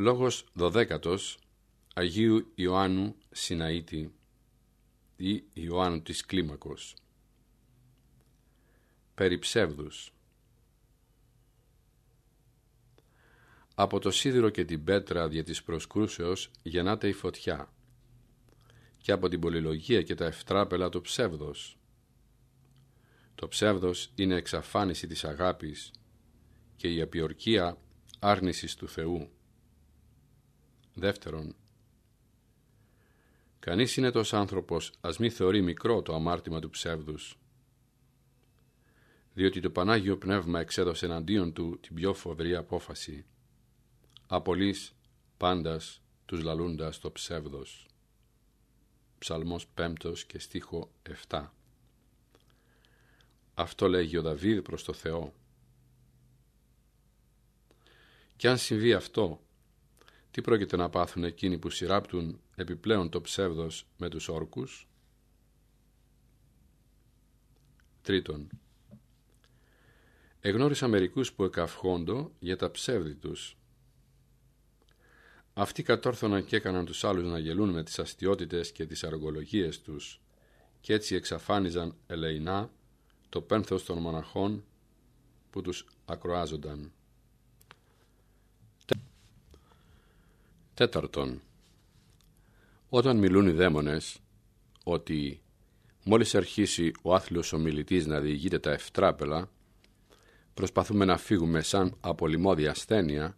Λόγος δωδέκατος Αγίου Ιωάννου Συναήτη ή Ιωάννου της Κλίμακος Περί ψεύδους Από το σίδηρο και την πέτρα δια της προσκρούσεως γεννάται η φωτιά και από την πολυλογία και τα ευτράπελα το ψεύδος. Το ψεύδος είναι εξαφάνιση της αγάπης και η απειορκία άρνησης του Θεού. Δεύτερον, κανείς είναι τόσο άνθρωπος ας μη θεωρεί μικρό το αμάρτημα του ψεύδους, διότι το Πανάγιο Πνεύμα εξέδωσε εναντίον του την πιο φοβερή απόφαση, απολύς πάντας τους λαλούντας το ψεύδος. Ψαλμός 5 και στίχο 7 Αυτό λέγει ο Δαβίδ προς το Θεό. Και αν συμβεί αυτό, τι πρόκειται να πάθουν εκείνοι που σειράπτουν επιπλέον το ψεύδος με τους όρκους; Τρίτον, εγνώρισα μερικούς που εκαυχόντο για τα ψεύδη τους. Αυτοί κατόρθωναν και έκαναν τους άλλους να γελούν με τις αστιότητες και τις αργολογίες τους και έτσι εξαφάνιζαν ελεηνά το πένθος των μοναχών που τους ακροάζονταν. Τέταρτον, όταν μιλούν οι δαίμονες ότι μόλις αρχίσει ο άθλιος ομιλητής να διηγείται τα ευτράπελα, προσπαθούμε να φύγουμε σαν από λιμώδη ασθένεια,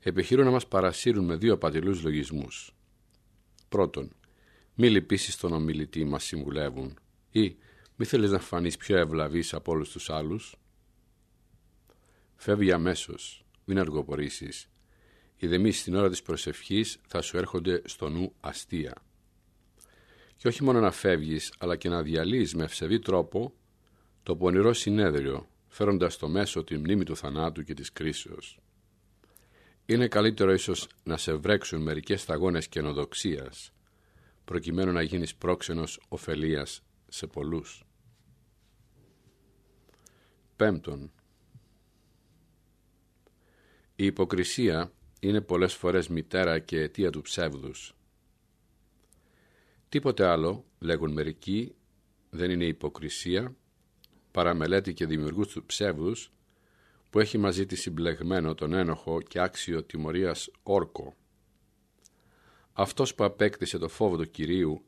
επιχειρούν να μας παρασύρουν με δύο απατηλούς λογισμούς. Πρώτον, μη λυπήσεις τον ομιλητή μας συμβουλεύουν ή μη θέλεις να φανείς πιο ευλαβής από όλους τους άλλους. Φεύγει αμέσως, μην αργοπορήσεις οι δεμείς στην ώρα της προσευχής θα σου έρχονται στο νου αστεία. Και όχι μόνο να φεύγεις, αλλά και να διαλύεις με ευσεβή τρόπο το πονηρό συνέδριο, φέροντας στο μέσο τη μνήμη του θανάτου και της κρίσεως. Είναι καλύτερο ίσως να σε βρέξουν μερικές σταγόνες καινοδοξίας, προκειμένου να γίνεις πρόξενος ωφελίας σε πολλούς. Πέμπτον, η υποκρισία είναι πολλές φορές μητέρα και αιτία του ψεύδους. Τίποτε άλλο, λέγουν μερικοί, δεν είναι υποκρισία, παραμελέτη και δημιουργούς του ψεύδους, που έχει μαζί τη συμπλεγμένο τον ένοχο και άξιο τιμωρίας όρκο. Αυτός που απέκτησε το φόβο του Κυρίου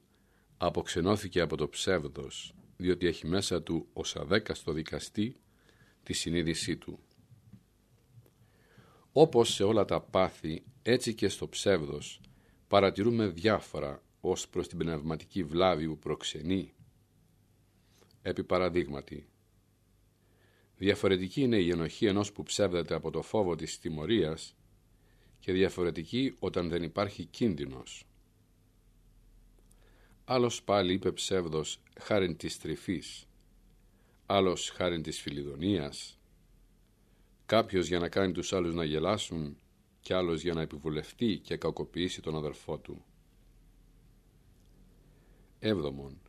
αποξενώθηκε από το ψεύδος, διότι έχει μέσα του ως αδέκαστο δικαστή τη συνείδησή του. Όπως σε όλα τα πάθη, έτσι και στο ψεύδος, παρατηρούμε διάφορα ως προς την πνευματική βλάβη που προξενεί. Επί παραδείγματι, διαφορετική είναι η ενοχή ενός που ψεύδεται από το φόβο της τιμωρίας και διαφορετική όταν δεν υπάρχει κίνδυνος. Άλλος πάλι είπε ψεύδος χάριν της τρυφής, άλλος χάριν της φιλιδονίας, κάποιος για να κάνει τους άλλους να γελάσουν και άλλος για να επιβουλευτεί και κακοποιήσει τον αδερφό του. Έβδομον.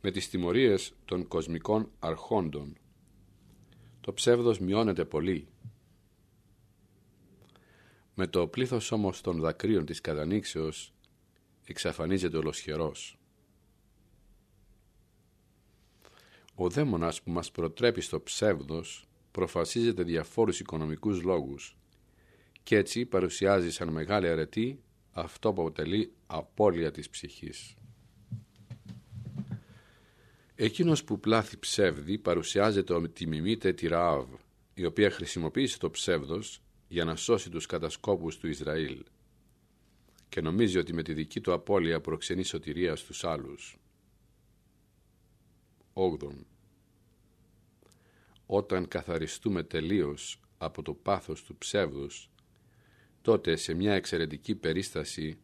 Με τις τιμωρίες των κοσμικών αρχόντων το ψεύδος μειώνεται πολύ. Με το πλήθος όμως των δακρύων της κατανήξεως εξαφανίζεται ολοσχερός. Ο δαίμονας που μας προτρέπει στο ψεύδος προφασίζεται διαφόρους οικονομικούς λόγους και έτσι παρουσιάζει σαν μεγάλη αρετή αυτό που αποτελεί απώλεια της ψυχής. Εκείνος που πλάθει ψεύδι παρουσιάζεται ο τη μιμήτε τη Ραάβ, η οποία χρησιμοποίησε το ψεύδος για να σώσει τους κατασκόπους του Ισραήλ και νομίζει ότι με τη δική του απώλεια προξενεί σωτηρία στους άλλους. 8. Όταν καθαριστούμε τελείως από το πάθος του ψεύδους, τότε σε μια εξαιρετική περίσταση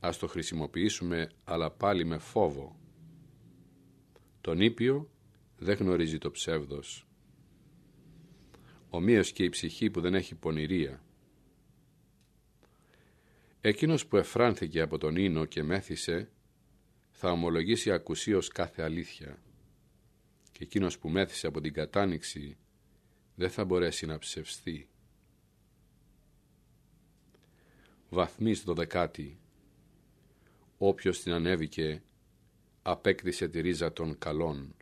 ας το χρησιμοποιήσουμε αλλά πάλι με φόβο. Τον ήπιο δεν γνωρίζει το ψεύδος. Ομοίως και η ψυχή που δεν έχει πονηρία. Εκείνος που εφράνθηκε από τον ίνο και μέθησε θα ομολογήσει ακουσίως κάθε αλήθεια και εκείνος που μέθησε από την κατάνοιξη δεν θα μπορέσει να ψευστεί. Βαθμής δωδεκάτη Όποιος την ανέβηκε απέκτησε τη ρίζα των καλών